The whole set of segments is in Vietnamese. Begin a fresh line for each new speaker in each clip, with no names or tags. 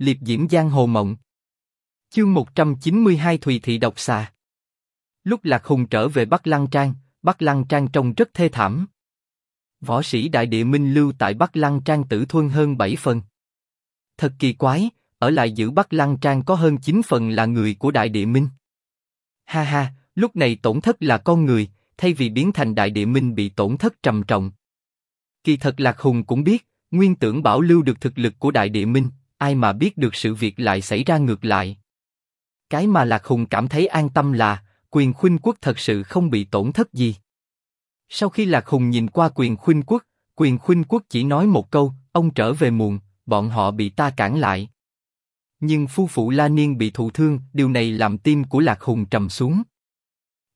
liệp diễm giang hồ mộng. Chương 192 Thùy Thị Độc Xà Lúc Lạc Hùng trở về Bắc Lăng Trang, Bắc Lăng Trang trông rất thê thảm. Võ sĩ Đại Địa Minh lưu tại Bắc Lăng Trang tử thuân hơn 7 phần. Thật kỳ quái, ở lại giữ Bắc Lăng Trang có hơn 9 phần là người của Đại Địa Minh. Ha ha, lúc này tổn thất là con người, thay vì biến thành Đại Địa Minh bị tổn thất trầm trọng. Kỳ thật Lạc Hùng cũng biết, nguyên tưởng bảo lưu được thực lực của Đại Địa Minh, ai mà biết được sự việc lại xảy ra ngược lại. Cái mà Lạc Hùng cảm thấy an tâm là, quyền khuynh quốc thật sự không bị tổn thất gì. Sau khi Lạc Hùng nhìn qua quyền khuynh quốc, quyền khuynh quốc chỉ nói một câu, ông trở về muộn, bọn họ bị ta cản lại. Nhưng phu phụ La Niên bị thụ thương, điều này làm tim của Lạc Hùng trầm xuống.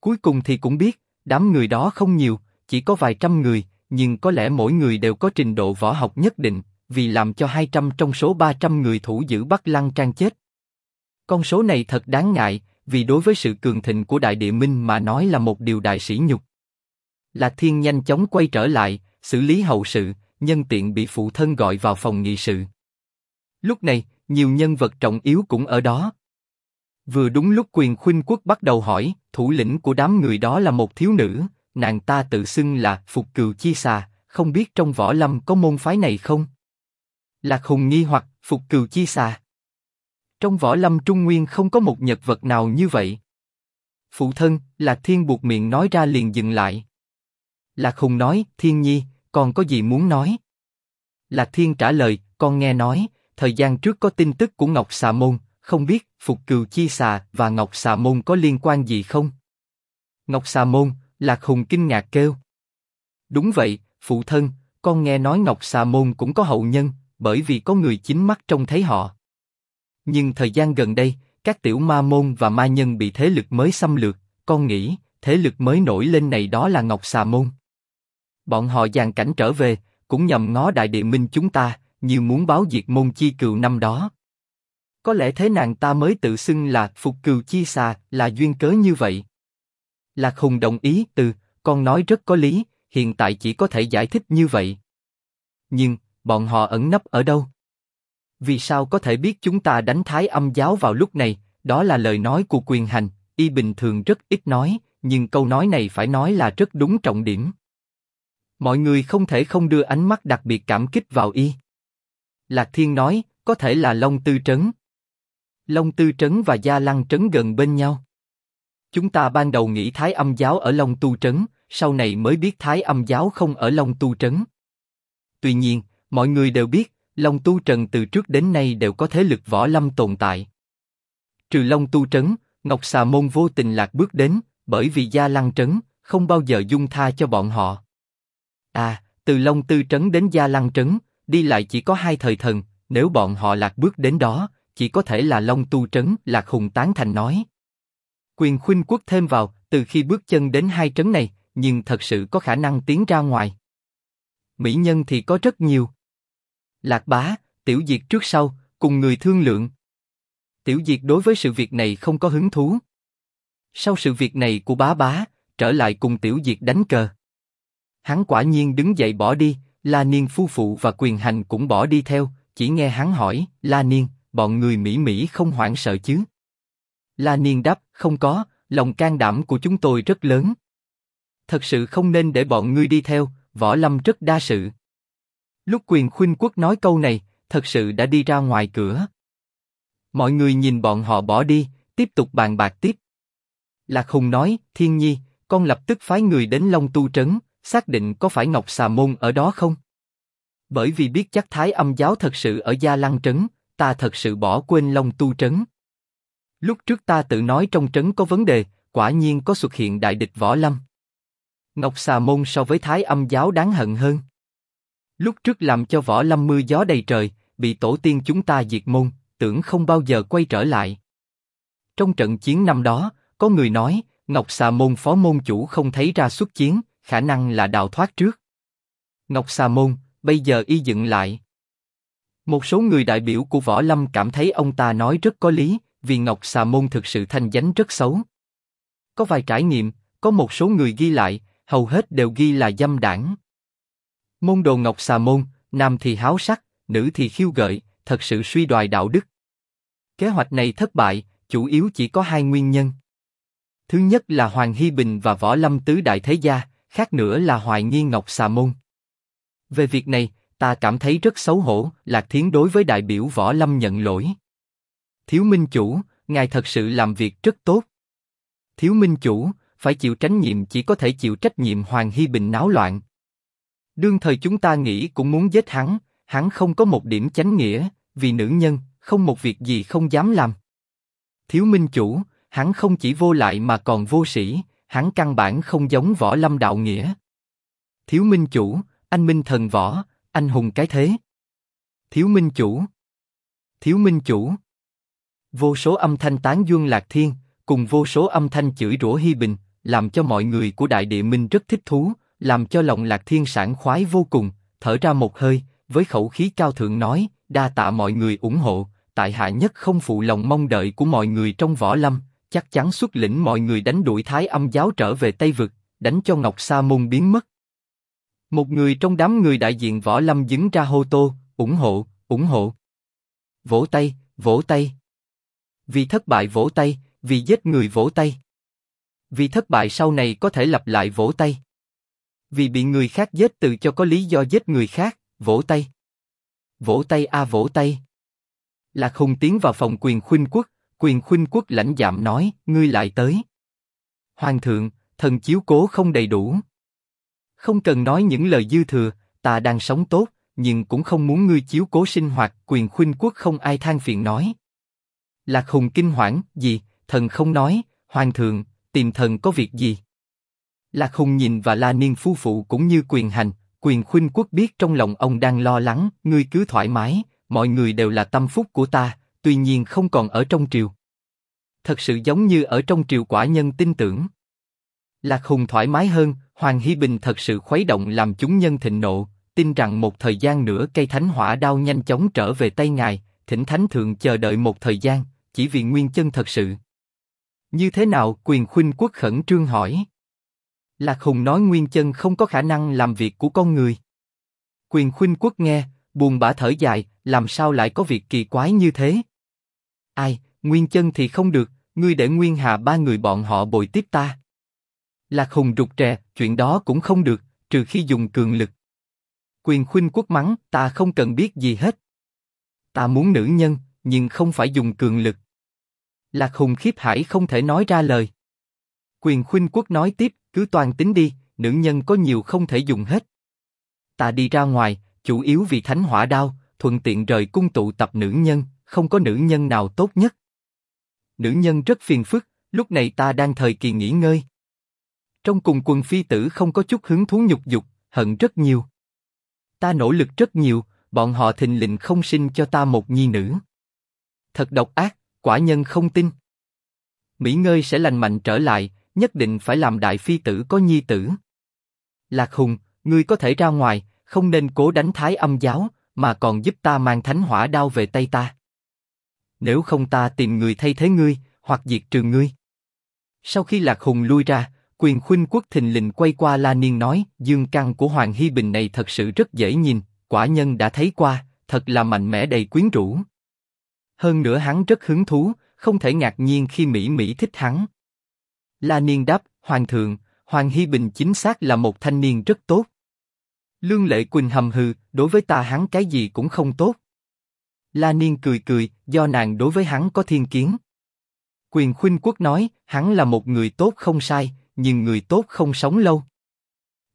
Cuối cùng thì cũng biết, đám người đó không nhiều, chỉ có vài trăm người, nhưng có lẽ mỗi người đều có trình độ võ học nhất định, vì làm cho 200 trong số 300 người thủ giữ Bắc Lăng Trang chết. Con số này thật đáng ngại, vì đối với sự cường thịnh của Đại Địa Minh mà nói là một điều đại sĩ nhục. là Thiên nhanh chóng quay trở lại, xử lý hậu sự, nhân tiện bị phụ thân gọi vào phòng nghị sự. Lúc này, nhiều nhân vật trọng yếu cũng ở đó. Vừa đúng lúc quyền khuynh quốc bắt đầu hỏi, thủ lĩnh của đám người đó là một thiếu nữ, nàng ta tự xưng là Phục Cừu Chi Xà, không biết trong võ lâm có môn phái này không? Lạc Hùng nghi hoặc Phục Cừu Chi Xà. Trong võ lâm Trung Nguyên không có một nhật vật nào như vậy. Phụ thân, Lạc Thiên buộc miệng nói ra liền dừng lại. Lạc Hùng nói, Thiên Nhi, còn có gì muốn nói? Lạc Thiên trả lời, con nghe nói, thời gian trước có tin tức của Ngọc Xà Môn, không biết Phục Cừu Chi Xà và Ngọc Xà Môn có liên quan gì không? Ngọc Xà Môn, Lạc Hùng kinh ngạc kêu. Đúng vậy, phụ thân, con nghe nói Ngọc Xà Môn cũng có hậu nhân, bởi vì có người chính mắt trông thấy họ. Nhưng thời gian gần đây, các tiểu ma môn và ma nhân bị thế lực mới xâm lược, con nghĩ thế lực mới nổi lên này đó là Ngọc Xà Môn. Bọn họ dàn cảnh trở về, cũng nhầm ngó đại địa minh chúng ta, như muốn báo diệt môn chi cừu năm đó. Có lẽ thế nàng ta mới tự xưng là phục cừu chi xà, là duyên cớ như vậy. Lạc Hùng đồng ý từ, con nói rất có lý, hiện tại chỉ có thể giải thích như vậy. Nhưng, bọn họ ẩn nấp ở đâu? Vì sao có thể biết chúng ta đánh thái âm giáo vào lúc này? Đó là lời nói của quyền hành, y bình thường rất ít nói, nhưng câu nói này phải nói là rất đúng trọng điểm. Mọi người không thể không đưa ánh mắt đặc biệt cảm kích vào y. Lạc Thiên nói, có thể là Long Tư Trấn. Long Tư Trấn và Gia Lăng Trấn gần bên nhau. Chúng ta ban đầu nghĩ Thái Âm Giáo ở Long Tu Trấn, sau này mới biết Thái Âm Giáo không ở Long Tu Trấn. Tuy nhiên, mọi người đều biết, Long Tu Trần từ trước đến nay đều có thế lực võ lâm tồn tại. Trừ Long Tu Trấn, Ngọc Xà Môn vô tình lạc bước đến, bởi vì Gia Lăng Trấn không bao giờ dung tha cho bọn họ. À, từ Long Tư Trấn đến Gia Lăng Trấn, đi lại chỉ có hai thời thần, nếu bọn họ lạc bước đến đó, chỉ có thể là Long Tu Trấn, Lạc Hùng tán thành nói. Quyền khuynh quốc thêm vào, từ khi bước chân đến hai trấn này, nhưng thật sự có khả năng tiến ra ngoài. Mỹ nhân thì có rất nhiều. Lạc bá, tiểu diệt trước sau, cùng người thương lượng. Tiểu diệt đối với sự việc này không có hứng thú. Sau sự việc này của bá bá, trở lại cùng tiểu diệt đánh cờ. Hắn quả nhiên đứng dậy bỏ đi, La Niên phu phụ và quyền hành cũng bỏ đi theo, chỉ nghe hắn hỏi, La Niên, bọn người Mỹ Mỹ không hoảng sợ chứ? La Niên đáp, không có, lòng can đảm của chúng tôi rất lớn. Thật sự không nên để bọn ngươi đi theo, võ lâm rất đa sự. Lúc quyền khuynh quốc nói câu này, thật sự đã đi ra ngoài cửa. Mọi người nhìn bọn họ bỏ đi, tiếp tục bàn bạc tiếp. Lạc Hùng nói, Thiên Nhi, con lập tức phái người đến Long Tu Trấn, xác định có phải Ngọc Xà Môn ở đó không? Bởi vì biết chắc Thái Âm Giáo thật sự ở Gia Lăng Trấn, ta thật sự bỏ quên Long Tu Trấn. Lúc trước ta tự nói trong trấn có vấn đề, quả nhiên có xuất hiện đại địch võ lâm. Ngọc Xà Môn so với Thái Âm Giáo đáng hận hơn. Lúc trước làm cho võ lâm mưa gió đầy trời, bị tổ tiên chúng ta diệt môn, tưởng không bao giờ quay trở lại. Trong trận chiến năm đó, có người nói Ngọc Xà Môn phó môn chủ không thấy ra xuất chiến, khả năng là đào thoát trước. Ngọc Xà Môn, bây giờ y dựng lại. Một số người đại biểu của võ lâm cảm thấy ông ta nói rất có lý, vì Ngọc Xà Môn thực sự thanh danh rất xấu. Có vài trải nghiệm, có một số người ghi lại, hầu hết đều ghi là dâm đảng. Môn đồ Ngọc Xà Môn, nam thì háo sắc, nữ thì khiêu gợi, thật sự suy đoài đạo đức. Kế hoạch này thất bại, chủ yếu chỉ có hai nguyên nhân. Thứ nhất là Hoàng Hy Bình và Võ Lâm Tứ Đại Thế Gia, khác nữa là Hoài Nghi Ngọc Xà Môn. Về việc này, ta cảm thấy rất xấu hổ, Lạc Thiến đối với đại biểu Võ Lâm nhận lỗi. Thiếu Minh Chủ, ngài thật sự làm việc rất tốt. Thiếu Minh Chủ, phải chịu trách nhiệm chỉ có thể chịu trách nhiệm Hoàng Hy Bình náo loạn. Đương thời chúng ta nghĩ cũng muốn giết hắn, hắn không có một điểm chánh nghĩa, vì nữ nhân, không một việc gì không dám làm. Thiếu Minh Chủ, hắn không chỉ vô lại mà còn vô sĩ, hắn căn bản không giống võ lâm đạo nghĩa. Thiếu Minh Chủ, anh Minh thần võ, anh hùng cái thế. Thiếu Minh Chủ. Thiếu Minh Chủ. Vô số âm thanh tán dương lạc thiên, cùng vô số âm thanh chửi rủa Hi Bình, làm cho mọi người của Đại Địa Minh rất thích thú, làm cho lòng lạc thiên sản khoái vô cùng, thở ra một hơi, với khẩu khí cao thượng nói, đa tạ mọi người ủng hộ, tại hạ nhất không phụ lòng mong đợi của mọi người trong võ lâm, chắc chắn xuất lĩnh mọi người đánh đuổi Thái Âm giáo trở về Tây vực, đánh cho Ngọc Sa môn biến mất. Một người trong đám người đại diện võ lâm dính ra hô tô, ủng hộ, ủng hộ. Vỗ tay, vỗ tay. Vì thất bại vỗ tay, vì giết người vỗ tay. Vì thất bại sau này có thể lặp lại vỗ tay. Vì bị người khác giết tự cho có lý do giết người khác, vỗ tay. Vỗ tay a vỗ tay. Lạc Hùng tiến vào phòng quyền khuynh quốc, quyền khuynh quốc lãnh giảm nói, ngươi lại tới. Hoàng thượng, thần chiếu cố không đầy đủ. Không cần nói những lời dư thừa, ta đang sống tốt, nhưng cũng không muốn ngươi chiếu cố sinh hoạt. Quyền khuynh quốc không ai than phiền nói. Lạc Hùng kinh hoảng, gì? Thần không nói, Hoàng thượng, tìm thần có việc gì? Lạc Hùng nhìn và La Niên phu phụ cũng như quyền hành, quyền khuynh quốc biết trong lòng ông đang lo lắng, ngươi cứ thoải mái, mọi người đều là tâm phúc của ta, tuy nhiên không còn ở trong triều. Thật sự giống như ở trong triều quả nhân tin tưởng. Lạc Hùng thoải mái hơn, Hoàng Hy Bình thật sự khuấy động làm chúng nhân thịnh nộ, tin rằng một thời gian nữa cây thánh hỏa đao nhanh chóng trở về tay ngài, thỉnh thánh thượng chờ đợi một thời gian, chỉ vì nguyên chân thật sự. Như thế nào? Quyền khuynh quốc khẩn trương hỏi. Lạc Hùng nói nguyên chân không có khả năng làm việc của con người. Quyền khuynh quốc nghe, buồn bã thở dài, làm sao lại có việc kỳ quái như thế? Ai, nguyên chân thì không được, ngươi để nguyên hà ba người bọn họ bồi tiếp ta. Lạc Hùng rụt rè, chuyện đó cũng không được, trừ khi dùng cường lực. Quyền khuynh quốc mắng, ta không cần biết gì hết. Ta muốn nữ nhân, nhưng không phải dùng cường lực. Lạc Hùng khiếp hải không thể nói ra lời. Quyền khuynh quốc nói tiếp, cứ toàn tính đi, nữ nhân có nhiều không thể dùng hết. Ta đi ra ngoài, chủ yếu vì thánh hỏa đao, thuận tiện rời cung tụ tập nữ nhân, không có nữ nhân nào tốt nhất. Nữ nhân rất phiền phức, lúc này ta đang thời kỳ nghỉ ngơi. Trong cùng quần phi tử không có chút hứng thú nhục dục, hận rất nhiều. Ta nỗ lực rất nhiều, bọn họ thình lình không sinh cho ta một nhi nữ. Thật độc ác, quả nhân không tin. Mỹ ngơi sẽ lành mạnh trở lại, nhất định phải làm đại phi tử có nhi tử. Lạc Hùng, ngươi có thể ra ngoài, không nên cố đánh thái âm giáo, mà còn giúp ta mang thánh hỏa đao về tay ta. Nếu không ta tìm người thay thế ngươi, hoặc diệt trừ ngươi. Sau khi Lạc Hùng lui ra, quyền khuynh quốc thình lình quay qua La Niên nói, dương căn của Hoàng Hy Bình này thật sự rất dễ nhìn, quả nhân đã thấy qua, thật là mạnh mẽ đầy quyến rũ. Hơn nữa hắn rất hứng thú, không thể ngạc nhiên khi Mỹ Mỹ thích hắn. La Niên đáp, Hoàng thượng, Hoàng Hy Bình chính xác là một thanh niên rất tốt. Lương Lệ Quỳnh hầm hừ, đối với ta hắn cái gì cũng không tốt. La Niên cười cười, do nàng đối với hắn có thiên kiến. Quyền Khuynh Quốc nói, hắn là một người tốt không sai, nhưng người tốt không sống lâu.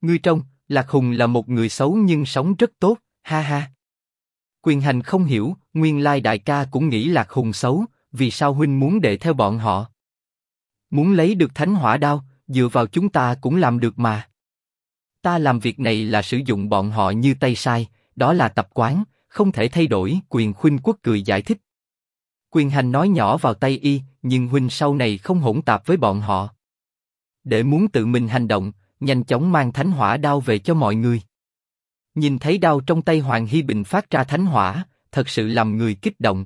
Ngươi trong, Lạc Hùng là một người xấu nhưng sống rất tốt, ha ha. Quyền Hành không hiểu, nguyên lai đại ca cũng nghĩ Lạc Hùng xấu, vì sao huynh muốn để theo bọn họ? Muốn lấy được thánh hỏa đao, dựa vào chúng ta cũng làm được mà. Ta làm việc này là sử dụng bọn họ như tay sai, đó là tập quán, không thể thay đổi. Quyền khuynh quốc cười giải thích. Quyền hành nói nhỏ vào tay y, nhưng huynh sau này không hỗn tạp với bọn họ. Để muốn tự mình hành động, nhanh chóng mang thánh hỏa đao về cho mọi người. Nhìn thấy đao trong tay Hoàng Hy Bình phát ra thánh hỏa, thật sự làm người kích động.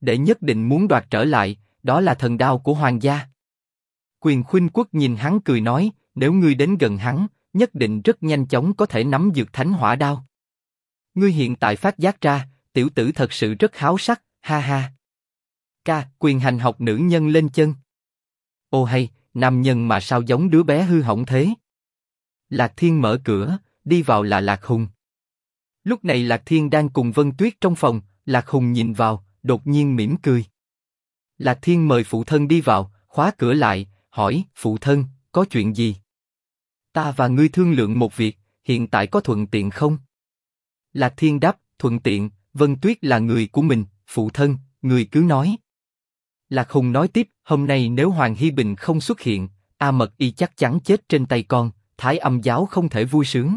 Để nhất định muốn đoạt trở lại, đó là thần đao của hoàng gia. Quyền khuynh quốc nhìn hắn cười nói, nếu ngươi đến gần hắn, nhất định rất nhanh chóng có thể nắm dược thánh hỏa đao. Ngươi hiện tại phát giác ra, tiểu tử thật sự rất háo sắc, ha ha. ca, quyền hành học nữ nhân lên chân. Ô hay, nam nhân mà sao giống đứa bé hư hỏng thế? Lạc Thiên mở cửa, đi vào là Lạc Hùng. Lúc này Lạc Thiên đang cùng Vân Tuyết trong phòng, Lạc Hùng nhìn vào, đột nhiên mỉm cười. Lạc Thiên mời phụ thân đi vào, khóa cửa lại, hỏi, phụ thân, có chuyện gì? Ta và ngươi thương lượng một việc, hiện tại có thuận tiện không? Lạc Thiên đáp, thuận tiện, Vân Tuyết là người của mình, phụ thân, người cứ nói. Lạc Hùng nói tiếp, hôm nay nếu Hoàng Hy Bình không xuất hiện, A Mật Y chắc chắn chết trên tay con, Thái Âm giáo không thể vui sướng.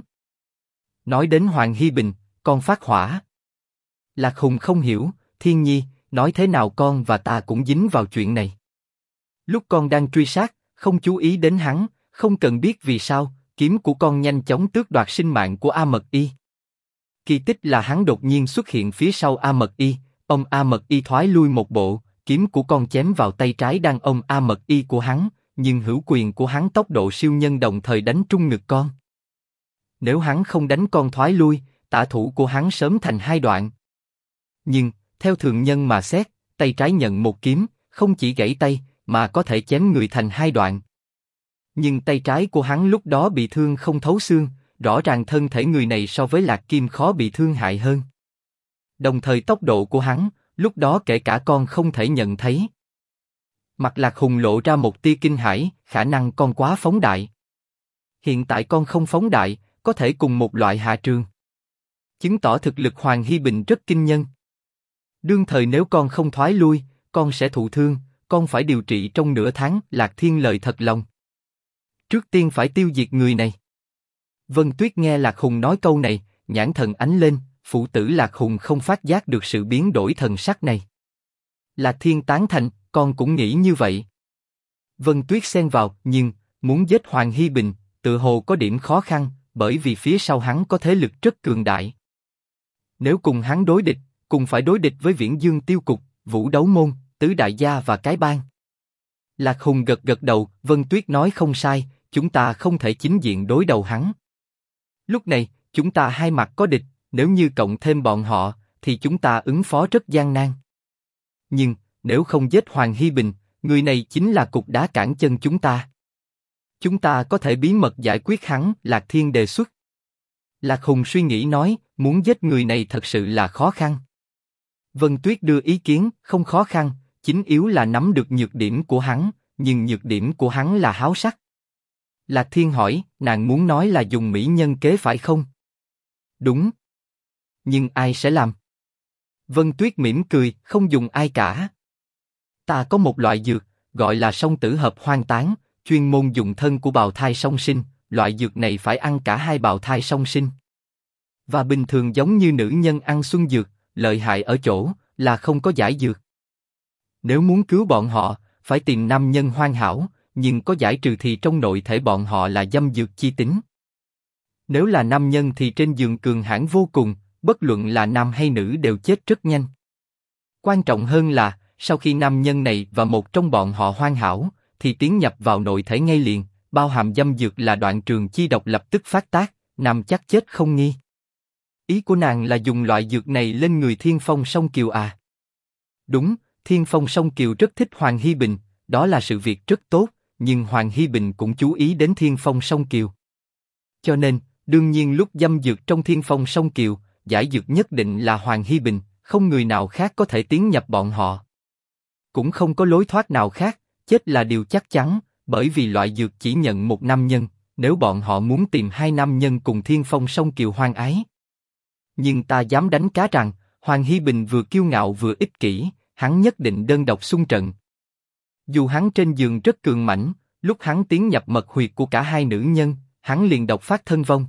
Nói đến Hoàng Hy Bình, con phát hỏa. Lạc Hùng không hiểu, Thiên Nhi, nói thế nào con và ta cũng dính vào chuyện này. Lúc con đang truy sát, không chú ý đến hắn, không cần biết vì sao, kiếm của con nhanh chóng tước đoạt sinh mạng của A Mật Y. Kỳ tích là hắn đột nhiên xuất hiện phía sau A Mật Y, ông A Mật Y thoái lui một bộ, kiếm của con chém vào tay trái đang ông A Mật Y của hắn, nhưng hữu quyền của hắn tốc độ siêu nhân đồng thời đánh trung ngực con. Nếu hắn không đánh con thoái lui, tả thủ của hắn sớm thành hai đoạn. Nhưng, theo thường nhân mà xét, tay trái nhận một kiếm, không chỉ gãy tay, mà có thể chém người thành hai đoạn. Nhưng tay trái của hắn lúc đó bị thương không thấu xương, rõ ràng thân thể người này so với lạc kim khó bị thương hại hơn. Đồng thời tốc độ của hắn, lúc đó kể cả con không thể nhận thấy. Mặt lạc hùng lộ ra một tia kinh hãi, khả năng con quá phóng đại. Hiện tại con không phóng đại, có thể cùng một loại hạ trường. Chứng tỏ thực lực Hoàng Hy Bình rất kinh nhân. Đương thời nếu con không thoái lui, con sẽ thụ thương, con phải điều trị trong nửa tháng. Lạc Thiên lời thật lòng. Trước tiên phải tiêu diệt người này. Vân Tuyết nghe Lạc Hùng nói câu này, nhãn thần ánh lên, phụ tử Lạc Hùng không phát giác được sự biến đổi thần sắc này. Lạc Thiên tán thành, con cũng nghĩ như vậy. Vân Tuyết xen vào, nhưng muốn giết Hoàng Hy Bình, tự hồ có điểm khó khăn, bởi vì phía sau hắn có thế lực rất cường đại. Nếu cùng hắn đối địch, cùng phải đối địch với Viễn Dương Tiêu Cục, Vũ Đấu Môn, Tứ Đại Gia và Cái Bang. Lạc Hùng gật gật đầu, Vân Tuyết nói không sai, chúng ta không thể chính diện đối đầu hắn. Lúc này, chúng ta hai mặt có địch, nếu như cộng thêm bọn họ, thì chúng ta ứng phó rất gian nan. Nhưng, nếu không giết Hoàng Hy Bình, người này chính là cục đá cản chân chúng ta. Chúng ta có thể bí mật giải quyết hắn, Lạc Thiên đề xuất. Lạc Hùng suy nghĩ nói, muốn giết người này thật sự là khó khăn. Vân Tuyết đưa ý kiến, không khó khăn, chính yếu là nắm được nhược điểm của hắn, nhưng nhược điểm của hắn là háo sắc. Lạc Thiên hỏi, nàng muốn nói là dùng mỹ nhân kế phải không? Đúng. Nhưng ai sẽ làm? Vân Tuyết mỉm cười, không dùng ai cả. Ta có một loại dược, gọi là song tử hợp hoang tán, chuyên môn dùng thân của bào thai song sinh, loại dược này phải ăn cả hai bào thai song sinh. Và bình thường giống như nữ nhân ăn xuân dược, lợi hại ở chỗ là không có giải dược. Nếu muốn cứu bọn họ, phải tìm nam nhân hoàn hảo, nhưng có giải trừ thì trong nội thể bọn họ là dâm dược chi tính. Nếu là nam nhân thì trên giường cường hãn vô cùng, bất luận là nam hay nữ đều chết rất nhanh. Quan trọng hơn là, sau khi nam nhân này và một trong bọn họ hoàn hảo, thì tiến nhập vào nội thể ngay liền, bao hàm dâm dược là đoạn trường chi độc lập tức phát tác, nằm chắc chết không nghi. Ý của nàng là dùng loại dược này lên người Thiên Phong Song Kiều à? Đúng, Thiên Phong Song Kiều rất thích Hoàng Hi Bình, đó là sự việc rất tốt, nhưng Hoàng Hi Bình cũng chú ý đến Thiên Phong Song Kiều. Cho nên, đương nhiên lúc dâm dược trong Thiên Phong Song Kiều, giải dược nhất định là Hoàng Hi Bình, không người nào khác có thể tiến nhập bọn họ. Cũng không có lối thoát nào khác, chết là điều chắc chắn, bởi vì loại dược chỉ nhận một nam nhân, nếu bọn họ muốn tìm hai nam nhân cùng Thiên Phong Song Kiều hoang ái. Nhưng ta dám đánh cá rằng, Hoàng Hi Bình vừa kiêu ngạo vừa ích kỷ, hắn nhất định đơn độc xung trận. Dù hắn trên giường rất cường mãnh, lúc hắn tiến nhập mật huyệt của cả hai nữ nhân, hắn liền độc phát thân vong.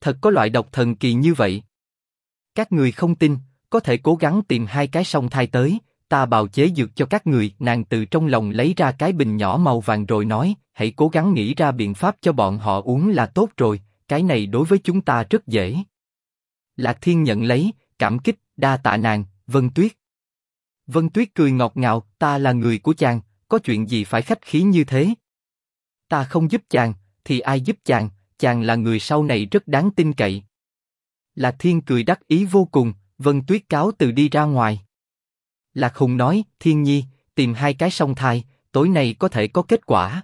Thật có loại độc thần kỳ như vậy. Các người không tin, có thể cố gắng tìm hai cái song thai tới, ta bào chế dược cho các người. Nàng từ trong lòng lấy ra cái bình nhỏ màu vàng rồi nói, hãy cố gắng nghĩ ra biện pháp cho bọn họ uống là tốt rồi, cái này đối với chúng ta rất dễ. Lạc Thiên nhận lấy, cảm kích, đa tạ nàng, Vân Tuyết. Vân Tuyết cười ngọt ngào, ta là người của chàng, có chuyện gì phải khách khí như thế? Ta không giúp chàng, thì ai giúp chàng, chàng là người sau này rất đáng tin cậy. Lạc Thiên cười đắc ý vô cùng, Vân Tuyết cáo từ đi ra ngoài. Lạc Hùng nói, Thiên Nhi, tìm hai cái song thai, tối nay có thể có kết quả.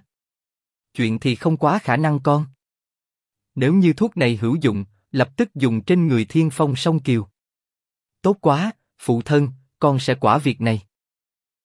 Chuyện thì không quá khả năng con. Nếu như thuốc này hữu dụng, lập tức dùng trên người Thiên Phong Song Kiều. Tốt quá, phụ thân, con sẽ quả việc này.